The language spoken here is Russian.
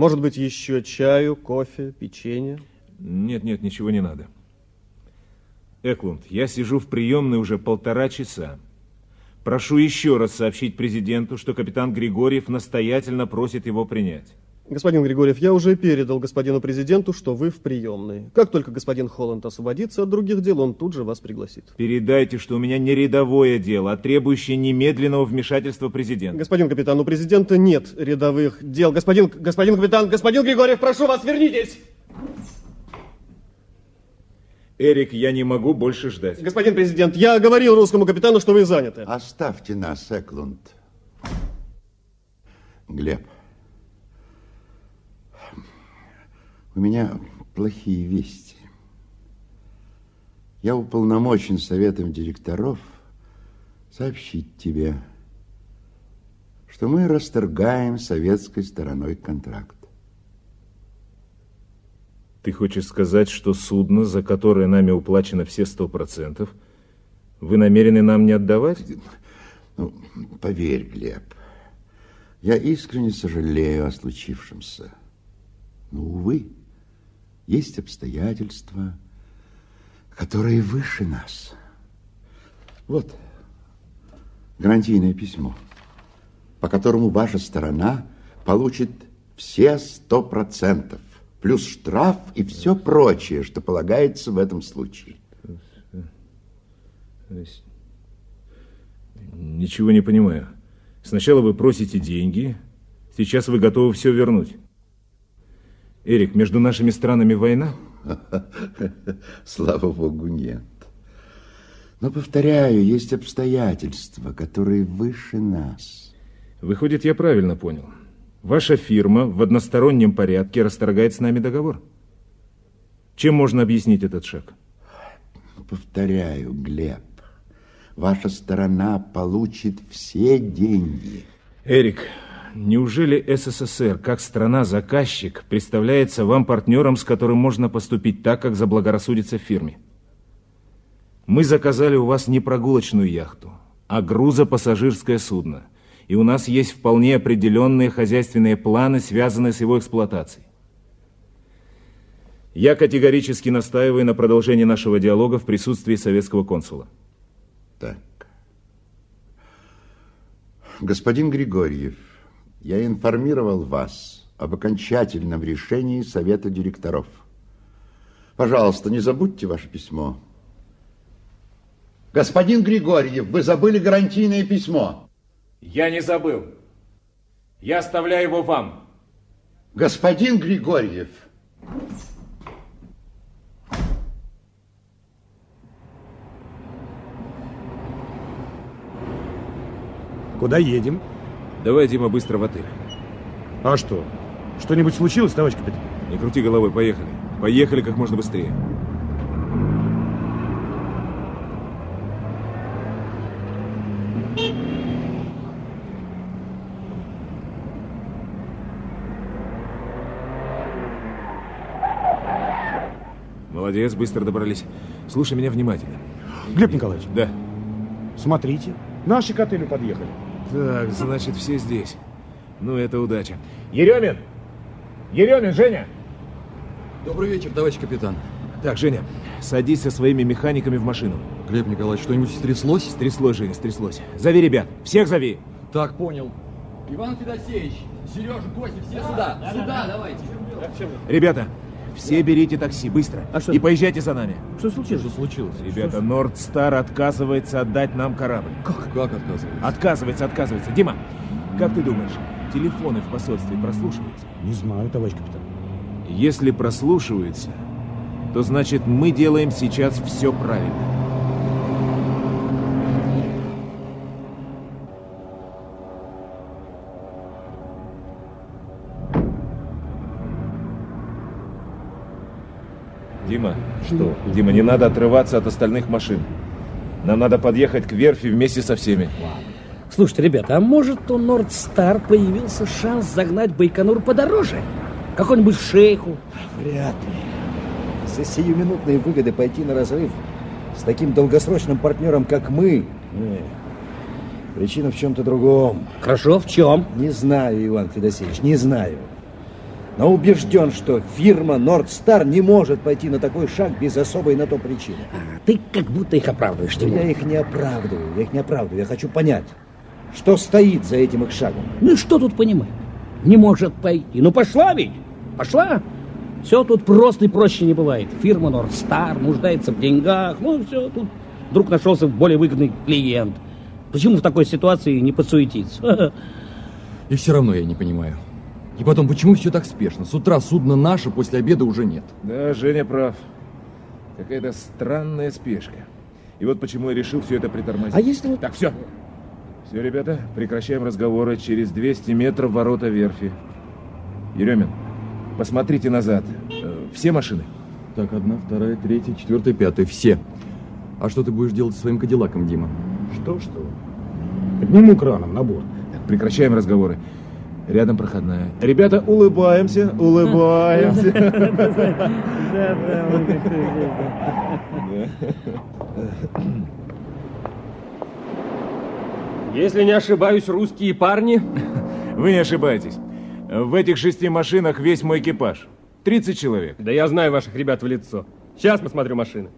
Может быть, еще чаю, кофе, печенье? Нет, нет, ничего не надо. Эклунд, я сижу в приемной уже полтора часа. Прошу еще раз сообщить президенту, что капитан Григорьев настоятельно просит его принять. Господин Григорьев, я уже передал господину президенту, что вы в приемной. Как только господин Холланд освободится от других дел, он тут же вас пригласит. Передайте, что у меня не рядовое дело, а требующее немедленного вмешательства президента. Господин капитан, у президента нет рядовых дел. Господин, господин капитан, господин Григорьев, прошу вас, вернитесь! Эрик, я не могу больше ждать. Господин президент, я говорил русскому капитану, что вы заняты. Оставьте нас, Эклунд. Глеб. У меня плохие вести. Я уполномочен советом директоров сообщить тебе, что мы расторгаем советской стороной контракт. Ты хочешь сказать, что судно, за которое нами уплачено все сто процентов, вы намерены нам не отдавать? Ну, поверь, Глеб, я искренне сожалею о случившемся. Но, увы, есть обстоятельства, которые выше нас. Вот гарантийное письмо, по которому ваша сторона получит все сто процентов, плюс штраф и все прочее, что полагается в этом случае. Ничего не понимаю. Сначала вы просите деньги, сейчас вы готовы все вернуть. Эрик, между нашими странами война? Слава богу, нет. Но, повторяю, есть обстоятельства, которые выше нас. Выходит, я правильно понял. Ваша фирма в одностороннем порядке расторгает с нами договор. Чем можно объяснить этот шаг? Повторяю, Глеб, ваша сторона получит все деньги. Эрик, Неужели СССР, как страна-заказчик, представляется вам партнером, с которым можно поступить так, как заблагорассудится фирме? Мы заказали у вас не прогулочную яхту, а грузопассажирское судно. И у нас есть вполне определенные хозяйственные планы, связанные с его эксплуатацией. Я категорически настаиваю на продолжении нашего диалога в присутствии советского консула. Так. Господин Григорьев, я информировал вас об окончательном решении Совета директоров. Пожалуйста, не забудьте ваше письмо. Господин Григорьев, вы забыли гарантийное письмо. Я не забыл. Я оставляю его вам. Господин Григорьев. Куда едем? Давай, Дима, быстро в отель. А что? Что-нибудь случилось, товарищ капитан? Не крути головой, поехали. Поехали как можно быстрее. Молодец, быстро добрались. Слушай меня внимательно. Глеб Николаевич. Да. Смотрите, наши к отелю подъехали. Так, значит, все здесь. Ну, это удача. Еремин! Еремин, Женя! Добрый вечер, товарищ капитан. Так, Женя, садись со своими механиками в машину. Глеб Николаевич, что-нибудь стряслось? Стряслось, Женя, стряслось. Зови ребят, всех зови. Так, понял. Иван Федосеевич, Сережа, Костя, все сюда. Сюда, давайте. Ребята, все берите такси, быстро. А что? И поезжайте за нами. Что случилось? Что случилось? Ребята, Нордстар отказывается отдать нам корабль. Как? Как отказывается? Отказывается, отказывается. Дима, как ты думаешь, телефоны в посольстве прослушиваются? Не знаю, товарищ капитан. Если прослушиваются, то значит мы делаем сейчас все правильно. Дима, что? Дима, не надо отрываться от остальных машин. Нам надо подъехать к верфи вместе со всеми. Слушайте, ребята, а может у Нордстар появился шанс загнать Байконур подороже? Какой-нибудь шейху? Вряд ли. За сиюминутные выгоды пойти на разрыв с таким долгосрочным партнером, как мы... Нет. Причина в чем-то другом. Хорошо, в чем? Не знаю, Иван Федосеевич, не знаю. Но убежден, что фирма Нордстар не может пойти на такой шаг без особой на то причины. А, ты как будто их оправдываешь, Тимур. я их не оправдываю, я их не оправдываю. Я хочу понять, что стоит за этим их шагом. Ну и что тут понимать? Не может пойти. Ну пошла ведь. Пошла. Все тут просто и проще не бывает. Фирма Нордстар нуждается в деньгах. Ну все, тут вдруг нашелся более выгодный клиент. Почему в такой ситуации не подсуетиться? И все равно я не понимаю. И потом, почему все так спешно? С утра судно наше, после обеда уже нет. Да, Женя прав. Какая-то странная спешка. И вот почему я решил все это притормозить. А если. Так, все. Все, ребята, прекращаем разговоры. Через 200 метров ворота верфи. Еремин, посмотрите назад. Э, Все машины? Так, одна, вторая, третья, четвертая, пятая. Все. А что ты будешь делать со своим кадиллаком, Дима? Что-что? Подниму краном на борт. Так, прекращаем разговоры. Рядом проходная. Ребята, улыбаемся, улыбаемся. Если не ошибаюсь, русские парни. Вы не ошибаетесь. В этих шести машинах весь мой экипаж. 30 человек. Да я знаю ваших ребят в лицо. Сейчас посмотрю машины.